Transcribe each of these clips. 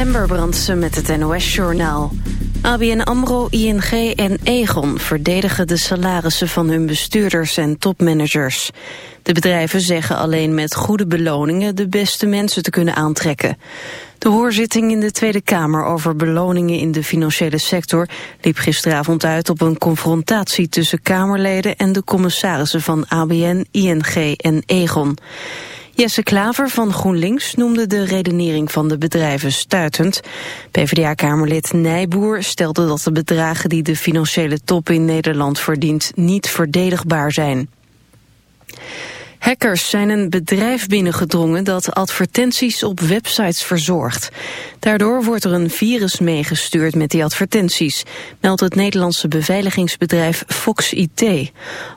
Amber Brandsen met het NOS-journaal. ABN AMRO, ING en Egon verdedigen de salarissen van hun bestuurders en topmanagers. De bedrijven zeggen alleen met goede beloningen de beste mensen te kunnen aantrekken. De hoorzitting in de Tweede Kamer over beloningen in de financiële sector liep gisteravond uit op een confrontatie tussen Kamerleden en de commissarissen van ABN, ING en Egon. Jesse Klaver van GroenLinks noemde de redenering van de bedrijven stuitend. PvdA-kamerlid Nijboer stelde dat de bedragen die de financiële top in Nederland verdient niet verdedigbaar zijn. Hackers zijn een bedrijf binnengedrongen dat advertenties op websites verzorgt. Daardoor wordt er een virus meegestuurd met die advertenties, meldt het Nederlandse beveiligingsbedrijf Fox IT.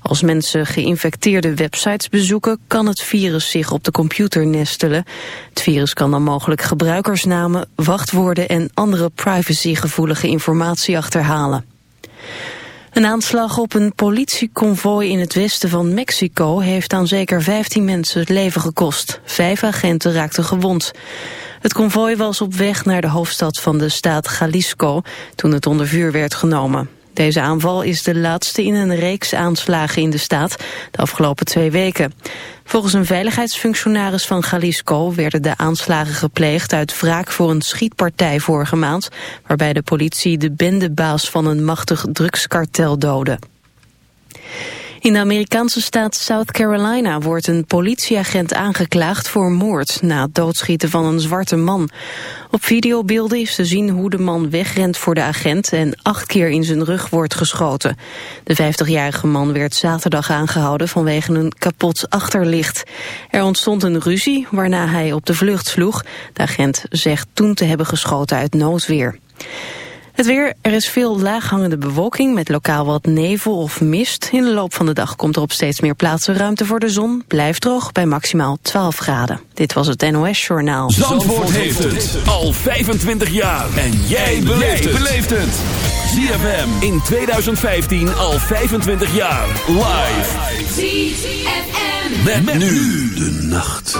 Als mensen geïnfecteerde websites bezoeken, kan het virus zich op de computer nestelen. Het virus kan dan mogelijk gebruikersnamen, wachtwoorden en andere privacygevoelige informatie achterhalen. Een aanslag op een politieconvoi in het westen van Mexico heeft aan zeker 15 mensen het leven gekost. Vijf agenten raakten gewond. Het konvooi was op weg naar de hoofdstad van de staat Jalisco toen het onder vuur werd genomen. Deze aanval is de laatste in een reeks aanslagen in de staat de afgelopen twee weken. Volgens een veiligheidsfunctionaris van Jalisco werden de aanslagen gepleegd uit wraak voor een schietpartij vorige maand, waarbij de politie de bendebaas van een machtig drugskartel doodde. In de Amerikaanse staat South Carolina wordt een politieagent aangeklaagd voor moord na het doodschieten van een zwarte man. Op videobeelden is te zien hoe de man wegrent voor de agent en acht keer in zijn rug wordt geschoten. De 50-jarige man werd zaterdag aangehouden vanwege een kapot achterlicht. Er ontstond een ruzie waarna hij op de vlucht sloeg. De agent zegt toen te hebben geschoten uit noodweer. Het weer, er is veel laaghangende bewolking met lokaal wat nevel of mist. In de loop van de dag komt er op steeds meer plaatsen ruimte voor de zon. Blijft droog bij maximaal 12 graden. Dit was het NOS Journaal. Zandvoort, heeft het al 25 jaar. En jij beleeft het. ZFM in 2015 al 25 jaar. Live. ZFM. met nu de nacht.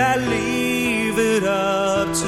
I leave it up to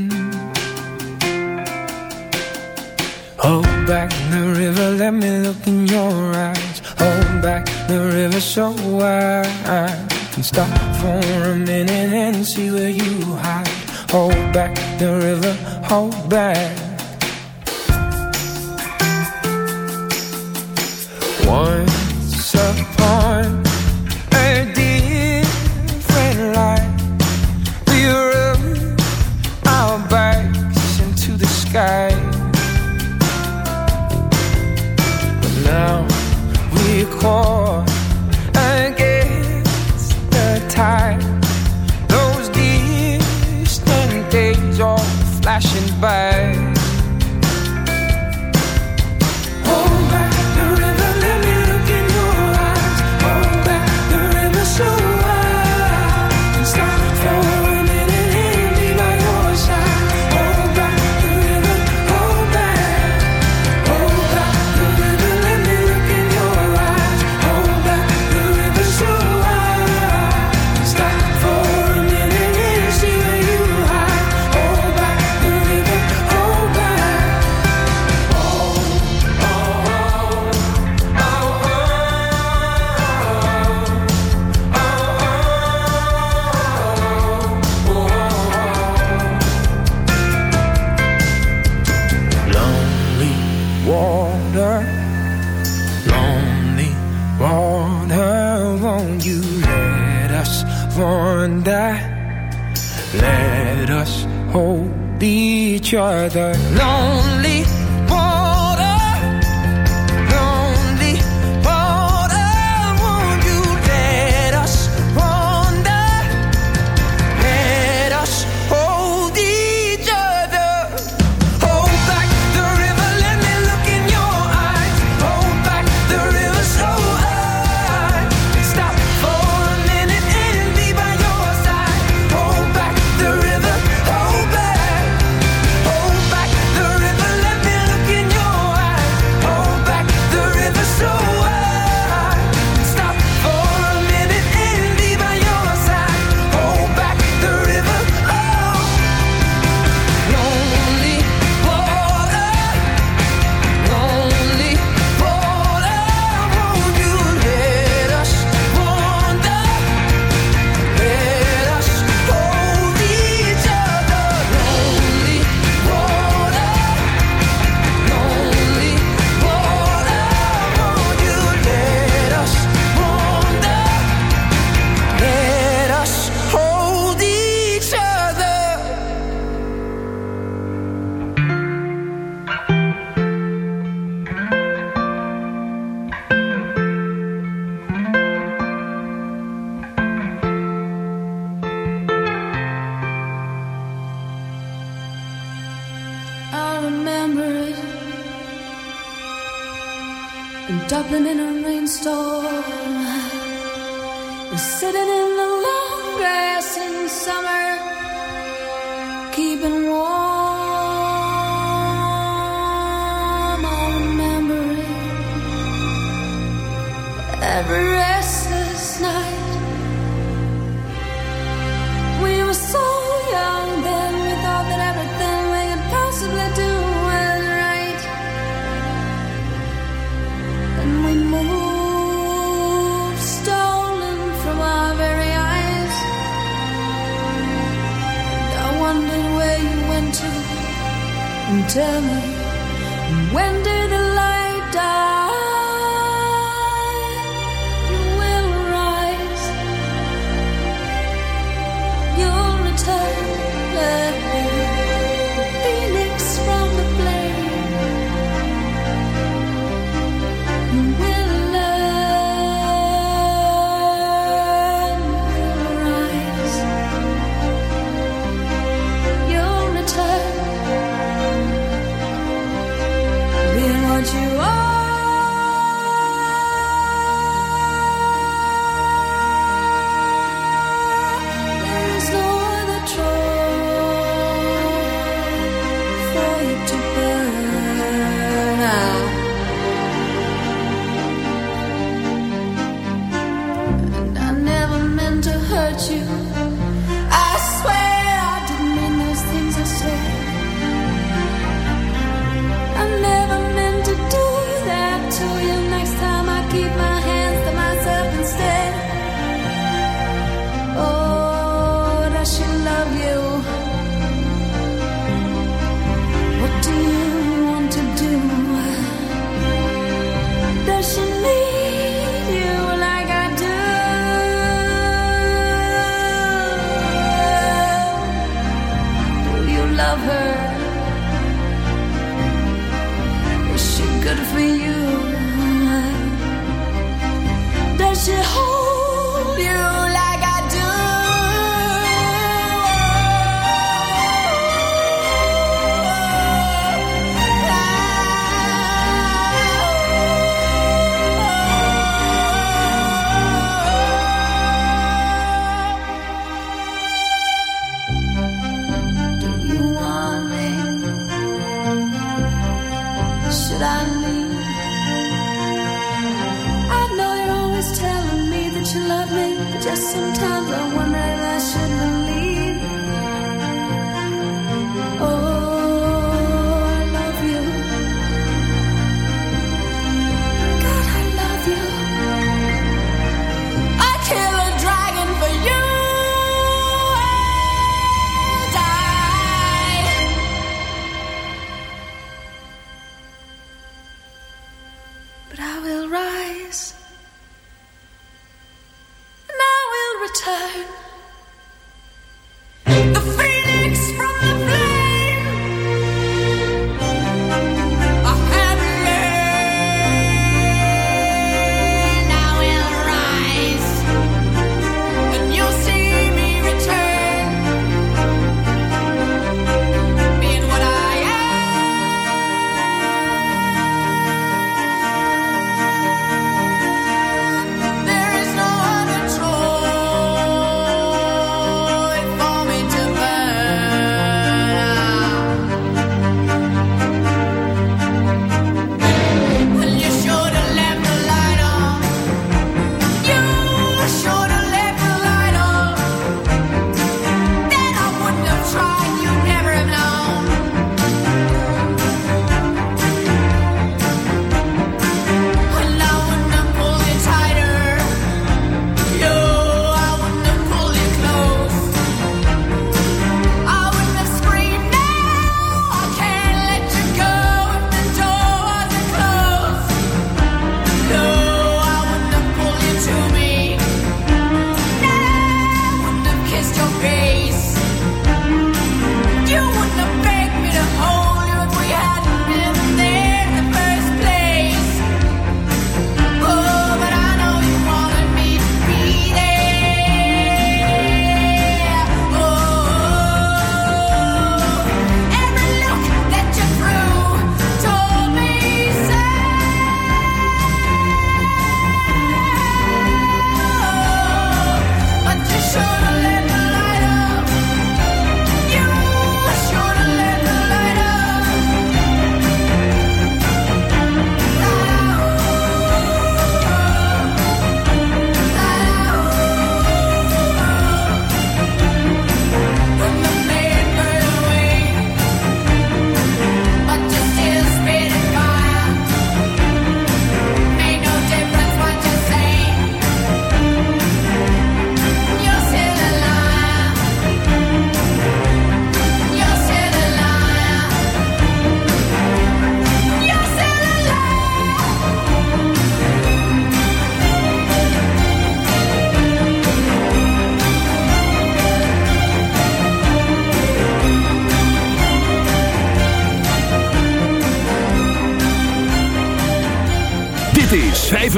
Stop for a minute and see where you hide Hold back the river, hold back Dublin in a rainstorm. We're sitting in tell me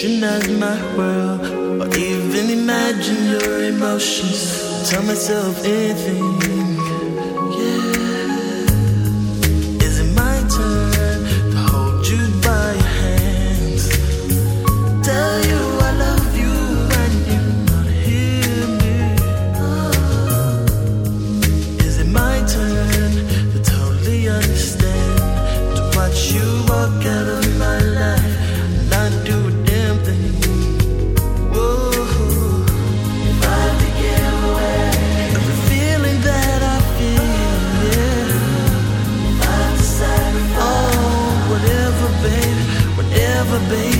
fictionize my world or even imagine your emotions. Tell myself anything. baby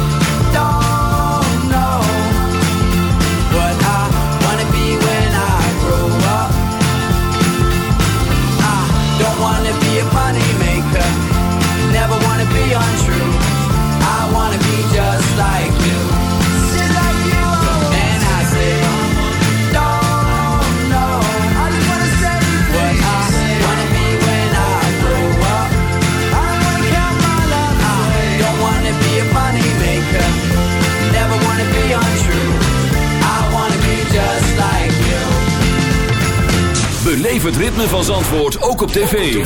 Belevert I me het ritme van Zandvoort ook op tv.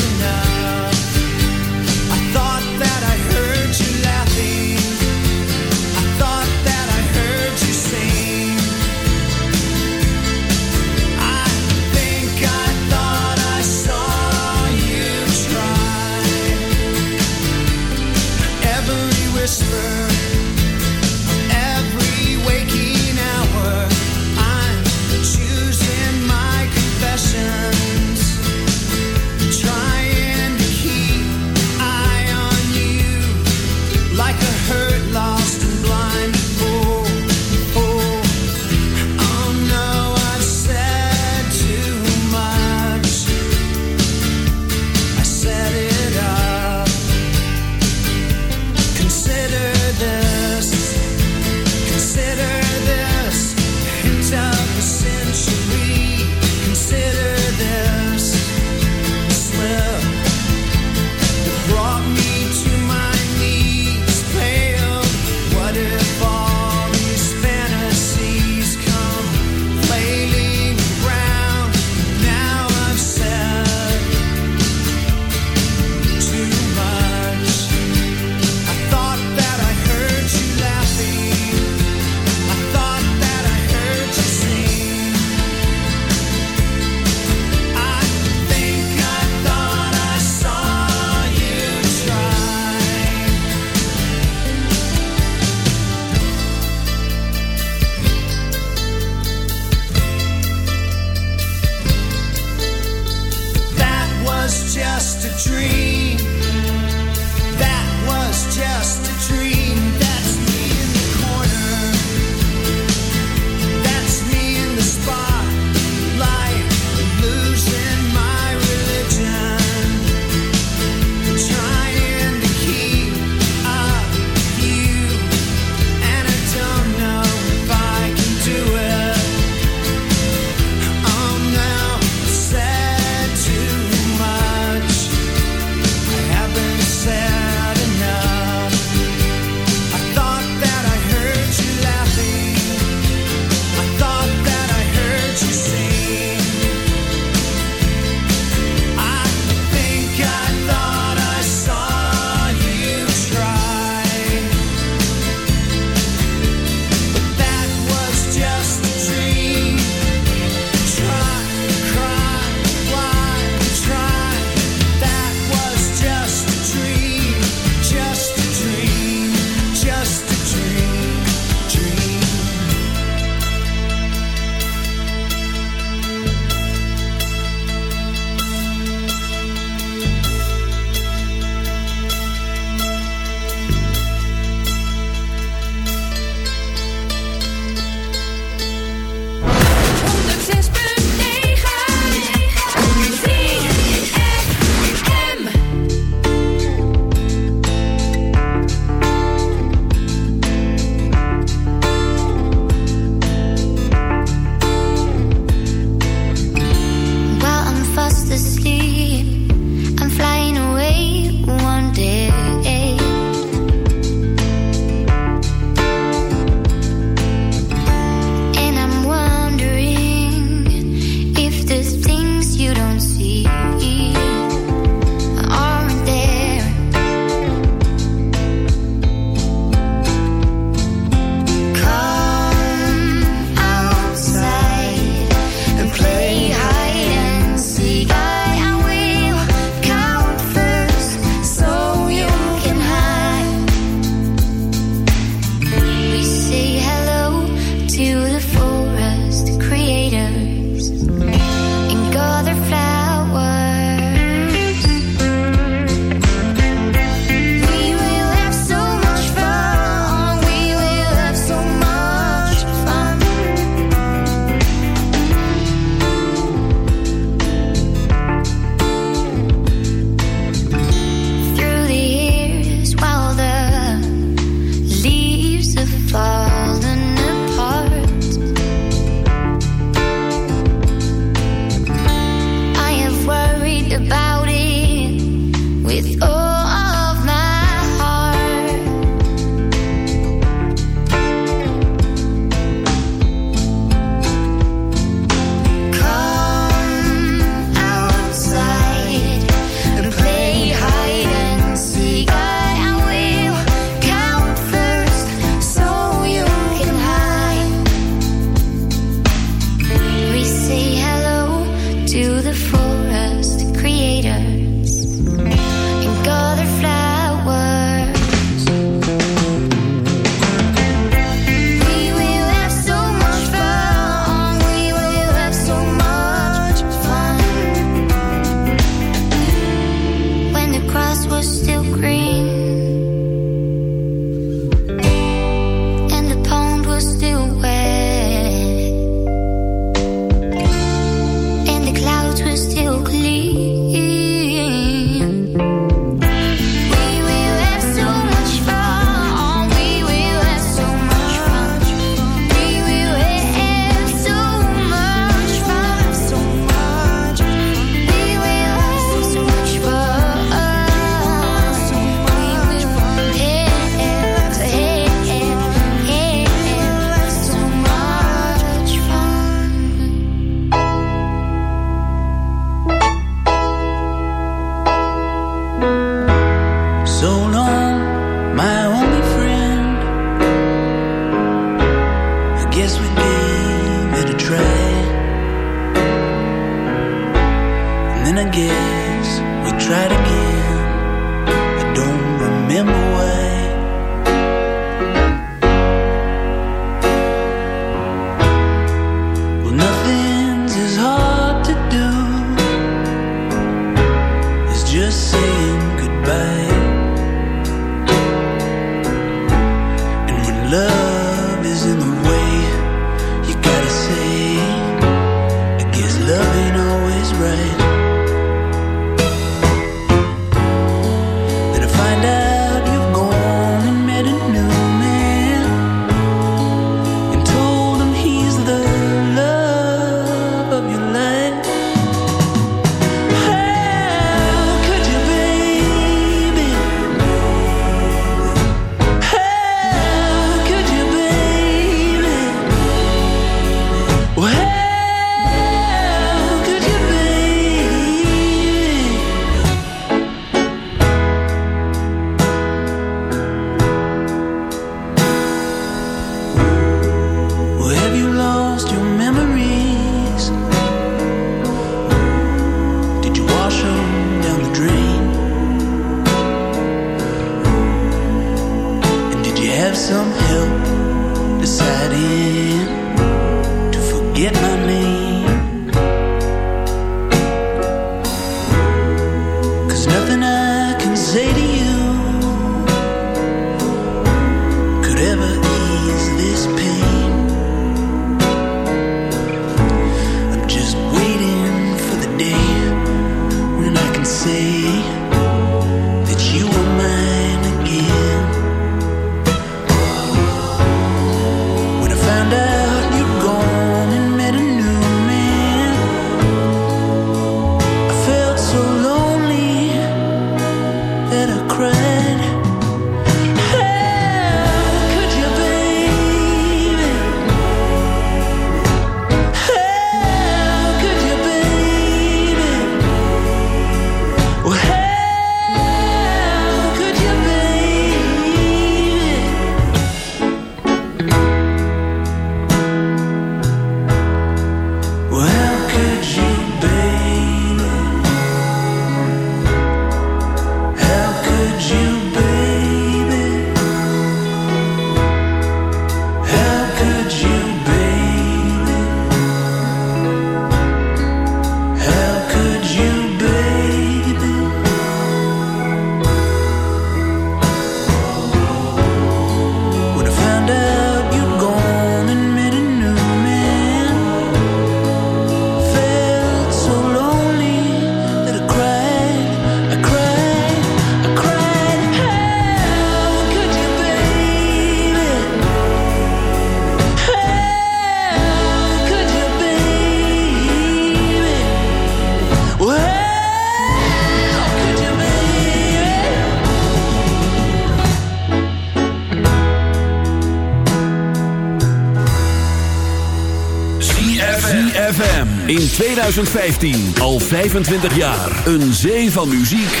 2015. Al 25 jaar. Een zee van muziek.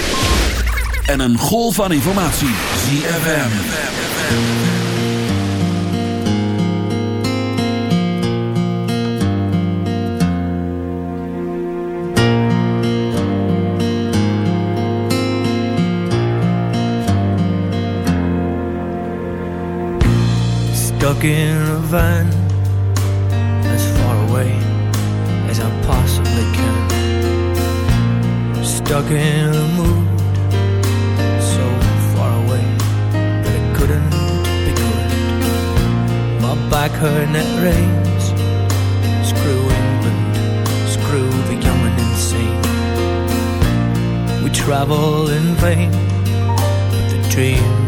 En een golf van informatie. ZFM. Stuck in a van. stuck in a mood so far away that it couldn't be good. My back hurt and rains. Screw England, screw the young and insane. We travel in vain, but the dream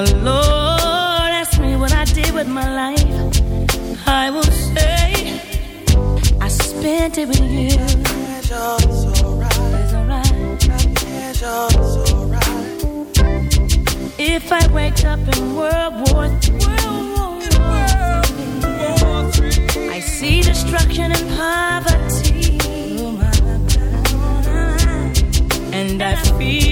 the Lord asks me what I did with my life, I will say I spent it with you. If I wake up in World War III, I see destruction and poverty, and I feel.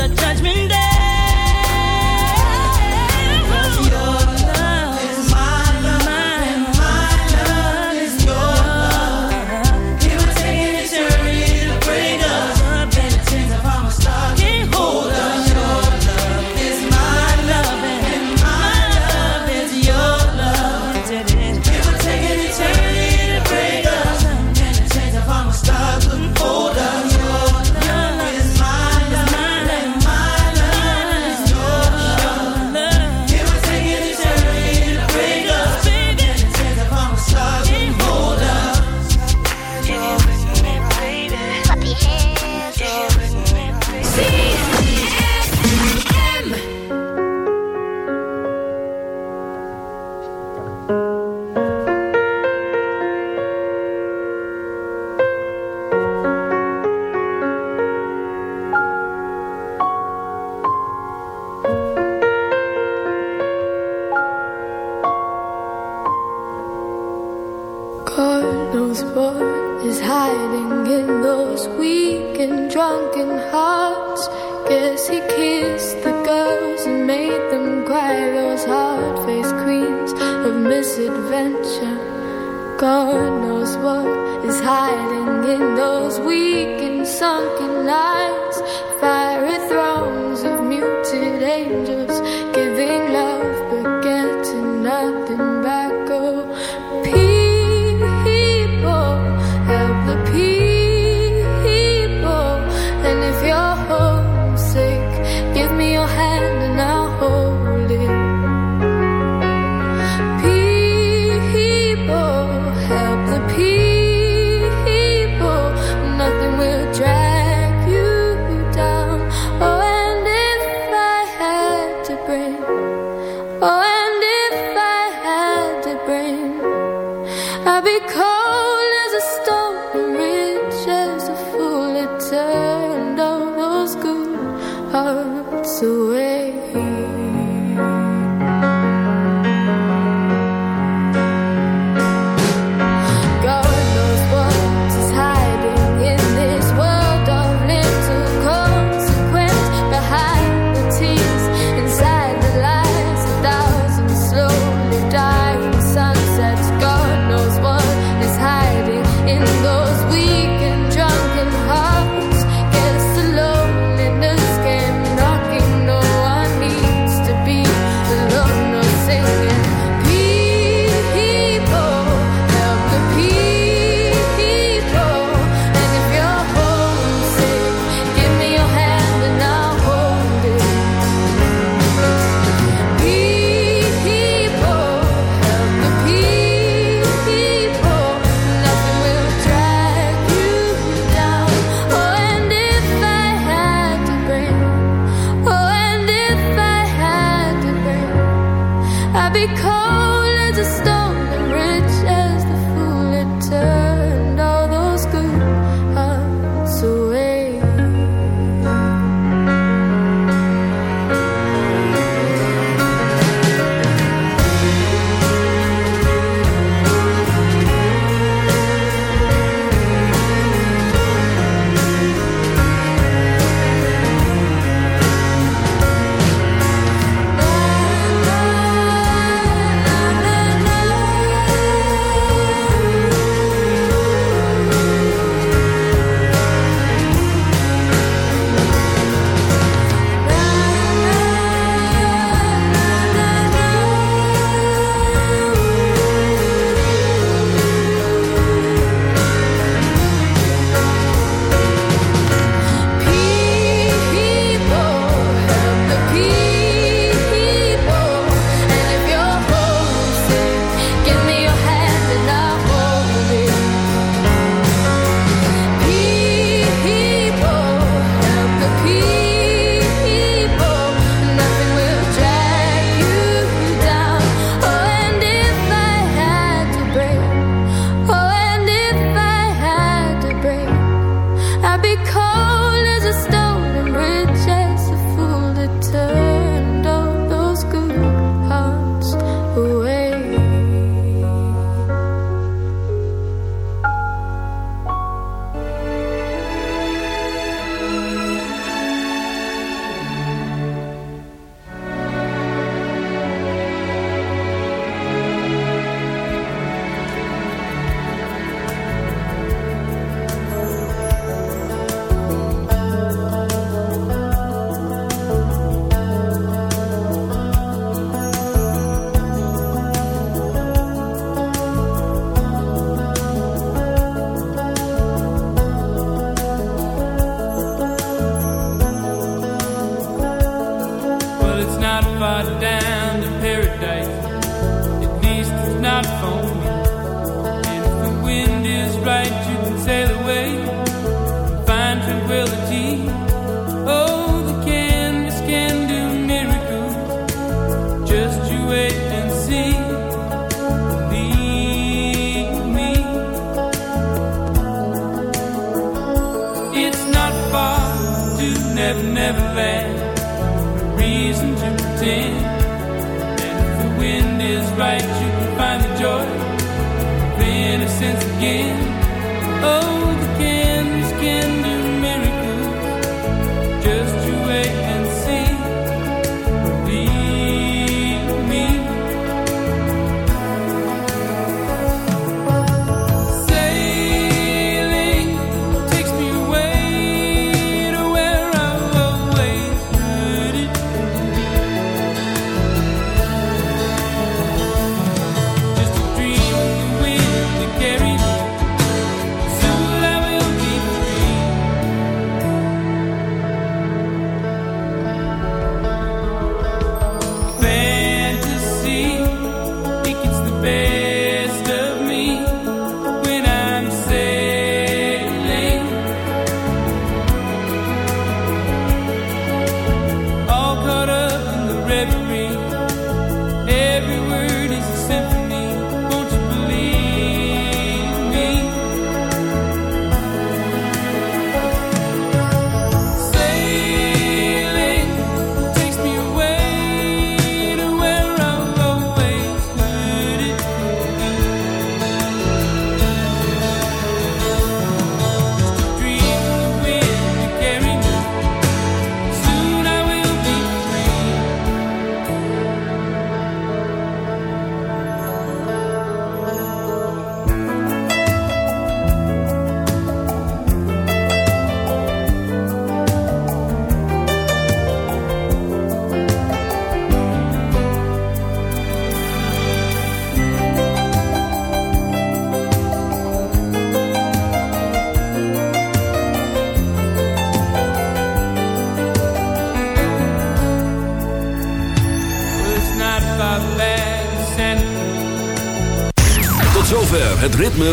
the judgment day.